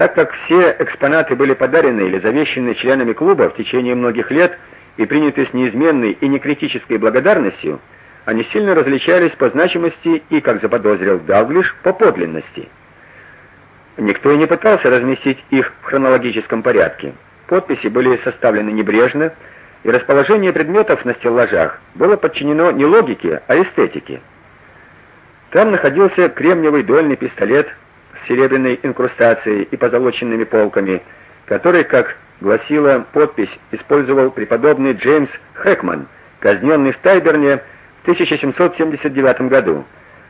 Так как все экспонаты были подарены или завещены членами клуба в течение многих лет и приняты с неизменной и некритической благодарностью, они сильно различались по значимости и, как заподозрил Далглиш, по подлинности. Никто и не пытался разместить их в хронологическом порядке. Подписи были составлены небрежно, и расположение предметов на стеллажах было подчинено не логике, а эстетике. Там находился кремниевый дуэльный пистолет с серебряной инкрустацией и позолоченными полками, который, как гласила подпись, использовал преподобный Джеймс Хэкман, казненный в Тайберне в 1779 году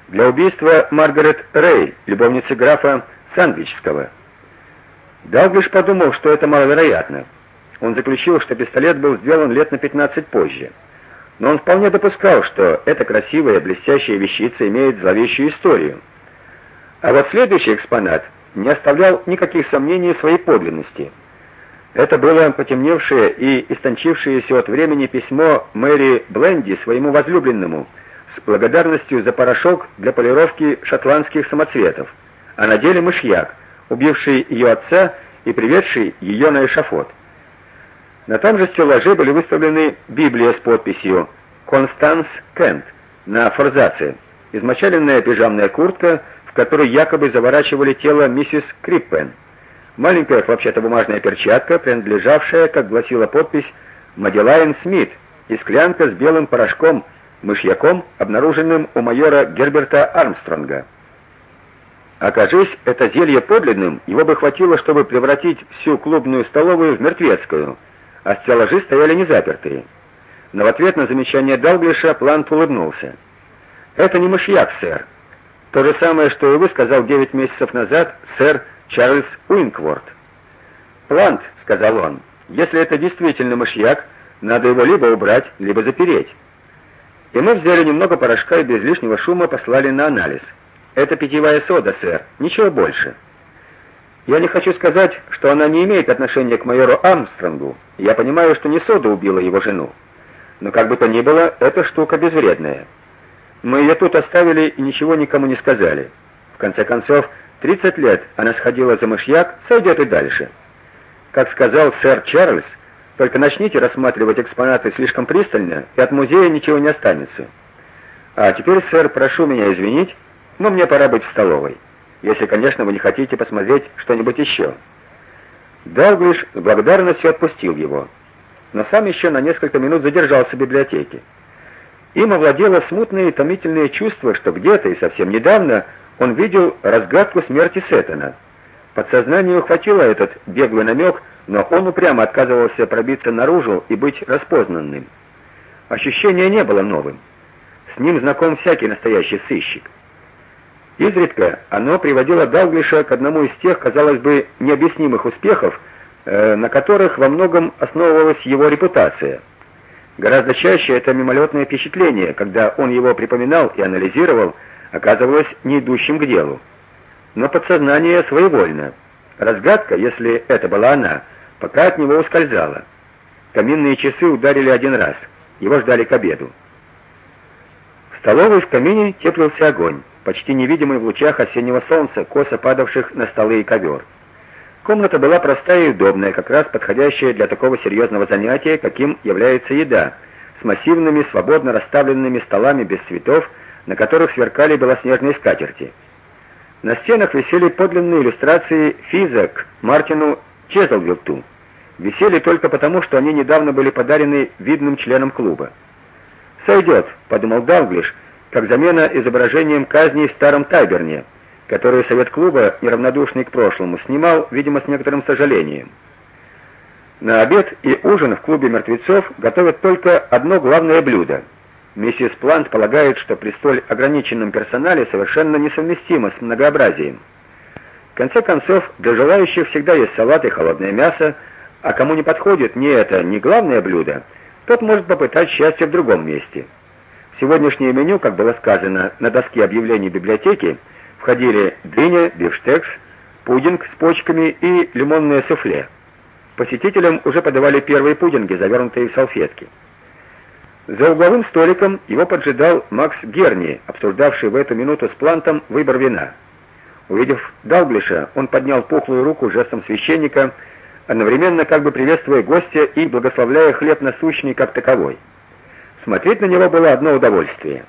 для убийства Маргарет Рей, любовницы графа Сандвичского. Далглиш подумал, что это маловероятно. Он заключил, что пистолет был сделан лет на 15 позже. Но он вполне допускал, что эта красивая блестящая вещица имеет зловещую историю. А вот следующий экспонат не оставлял никаких сомнений в своей подлинности. Это было потемневшее и истончившееся от времени письмо Мэри Бленди своему возлюбленному с благодарностью за порошок для полировки шотландских самоцветов, а на деле мышьяк, убивший ее отца и приведший ее на эшафот. На том же стеллаже были выставлены Библия с подписью «Констанс Кент» на форзаце, измочаленная пижамная куртка, в которой якобы заворачивали тело миссис Криппен, маленькая хлопчатобумажная перчатка, принадлежавшая, как гласила подпись, Маделайн Смит, и склянка с белым порошком, мышьяком, обнаруженным у майора Герберта Армстронга. Окажись это зелье подлинным, его бы хватило, чтобы превратить всю клубную столовую в мертвецкую — а стеллажи стояли незапертые. Но в ответ на замечание Далглиша Плант улыбнулся. «Это не мышьяк, сэр. То же самое, что и вы сказал девять месяцев назад сэр Чарльз Уинкворт». «Плант», — сказал он, — «если это действительно мышьяк, надо его либо убрать, либо запереть». И мы взяли немного порошка и без лишнего шума послали на анализ. Это питьевая сода, сэр, ничего больше. Я не хочу сказать, что она не имеет отношения к майору Армстронгу. Я понимаю, что не сода убила его жену. Но как бы то ни было, эта штука безвредная. Мы ее тут оставили и ничего никому не сказали. В конце концов, 30 лет она сходила за мышьяк, сойдет и дальше. Как сказал сэр Чарльз, только начните рассматривать экспонаты слишком пристально, и от музея ничего не останется. А теперь, сэр, прошу меня извинить, но мне пора быть в столовой если, конечно, вы не хотите посмотреть что-нибудь еще». Далглиш с благодарностью отпустил его, но сам еще на несколько минут задержался в библиотеке. Им овладело смутное и томительное чувство, что где-то и совсем недавно он видел разгадку смерти Сеттона. Подсознание ухватило этот беглый намек, но он упрямо отказывался пробиться наружу и быть распознанным. Ощущение не было новым. С ним знаком всякий настоящий сыщик. Изредка оно приводило Далглиша к одному из тех, казалось бы, необъяснимых успехов, э, на которых во многом основывалась его репутация. Гораздо чаще это мимолетное впечатление, когда он его припоминал и анализировал, оказывалось не идущим к делу. Но подсознание своевольно. Разгадка, если это была она, пока от него ускользала. Каминные часы ударили один раз. Его ждали к обеду. В столовой в камине теплился огонь почти невидимый в лучах осеннего солнца, косо падавших на столы и ковер. Комната была простая и удобная, как раз подходящая для такого серьезного занятия, каким является еда, с массивными, свободно расставленными столами без цветов, на которых сверкали белоснежные скатерти. На стенах висели подлинные иллюстрации Физа к Мартину Чезлвилту. Висели только потому, что они недавно были подарены видным членам клуба. «Сойдет», — подумал Далглиш, — как замена изображением казни в старом Тайберне, которую совет клуба, неравнодушный к прошлому, снимал, видимо, с некоторым сожалением. На обед и ужин в клубе мертвецов готовят только одно главное блюдо. Миссис Плант полагает, что при столь ограниченном персонале совершенно несовместимо с многообразием. В конце концов, для желающих всегда есть салат и холодное мясо, а кому не подходит ни это, ни главное блюдо, тот может попытать счастье в другом месте. Сегодняшнее меню, как было сказано на доске объявлений библиотеки, входили дыня, бифштекс, пудинг с почками и лимонное суфле. Посетителям уже подавали первые пудинги, завернутые в салфетки. За угловым столиком его поджидал Макс Герни, обсуждавший в эту минуту с Плантом выбор вина. Увидев Далглиша, он поднял пухлую руку жестом священника, одновременно как бы приветствуя гостя и благословляя хлеб насущный как таковой. Смотреть на него было одно удовольствие.